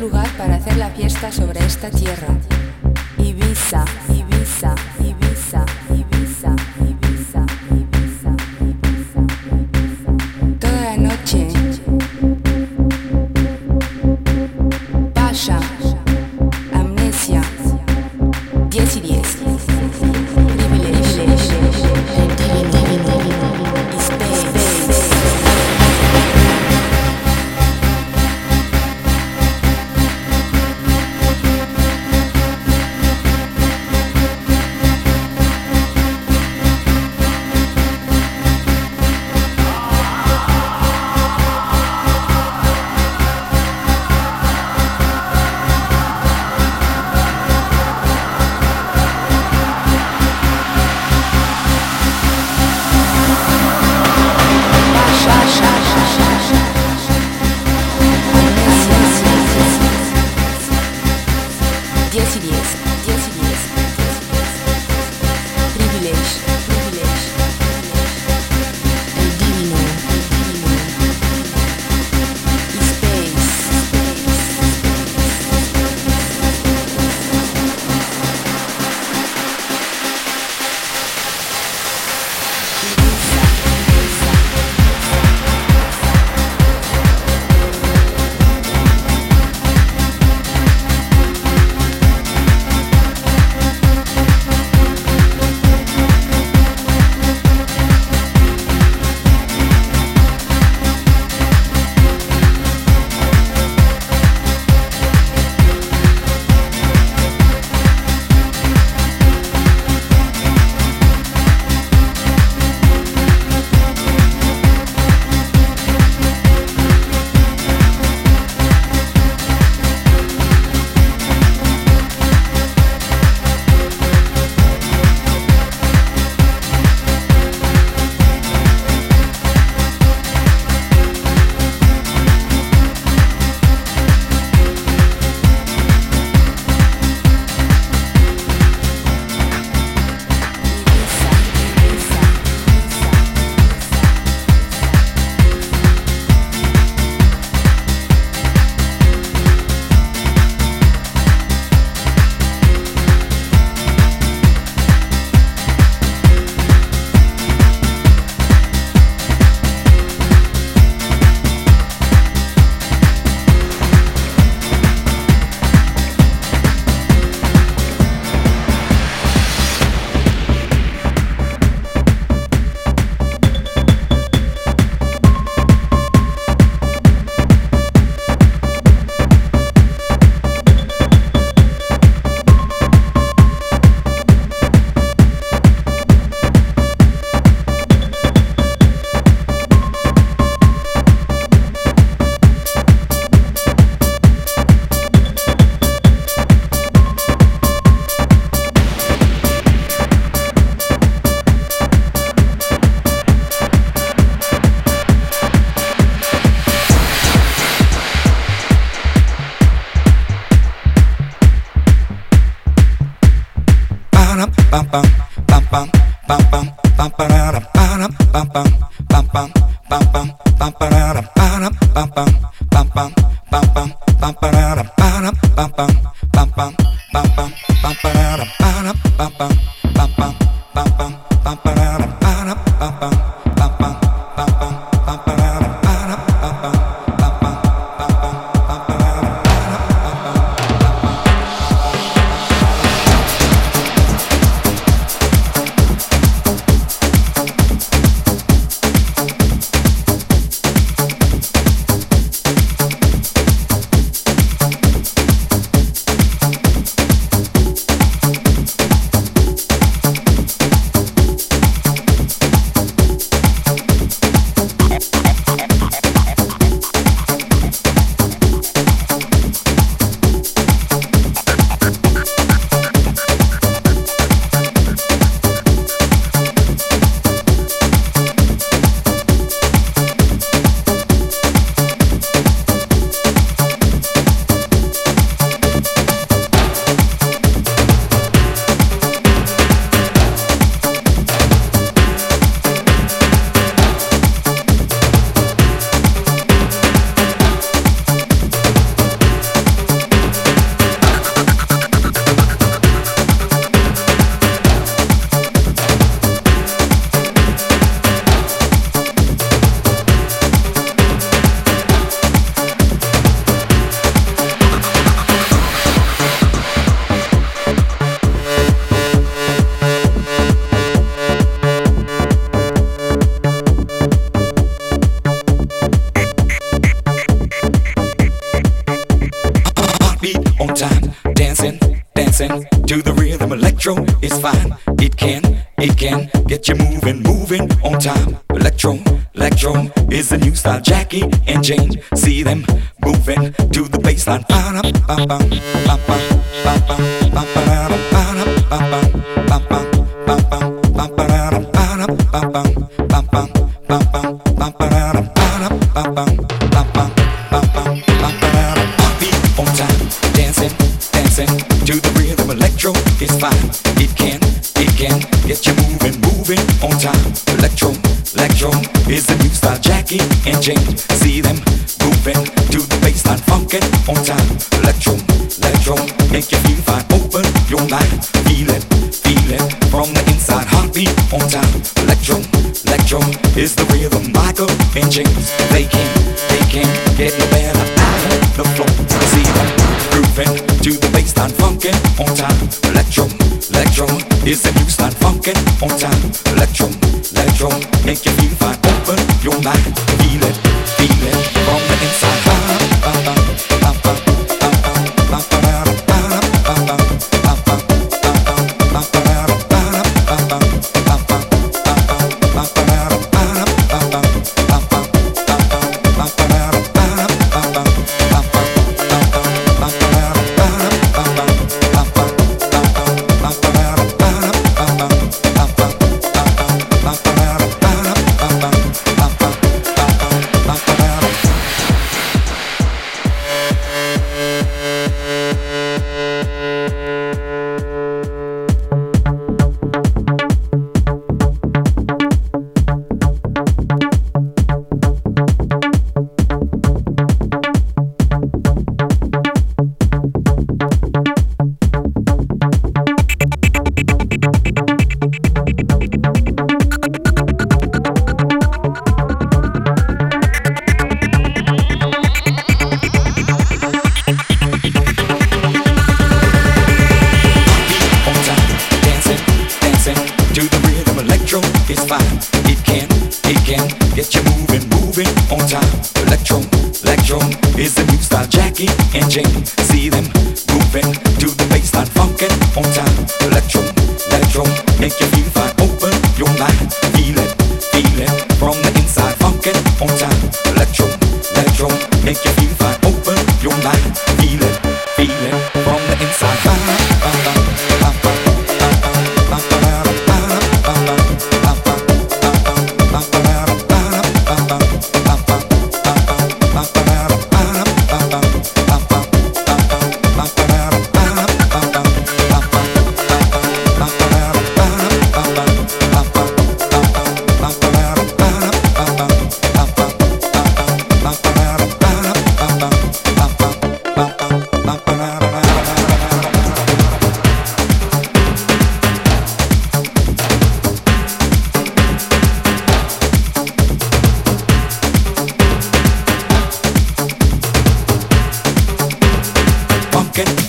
lugar para hacer la fiesta sobre esta tierra. Ibiza, Ibiza.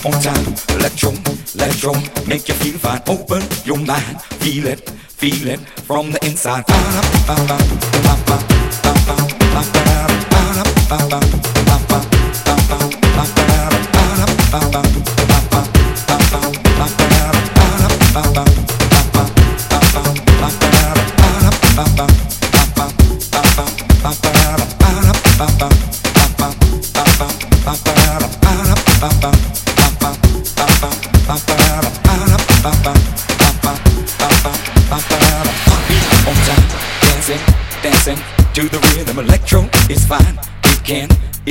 On time. Electro, electro, make you feel fine. Open your mind, feel it, feel it from the inside. to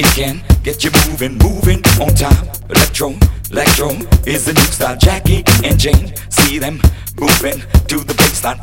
it can get you moving, moving on time. Electro, electro is the new style. Jackie and Jane, see them moving to the bassline.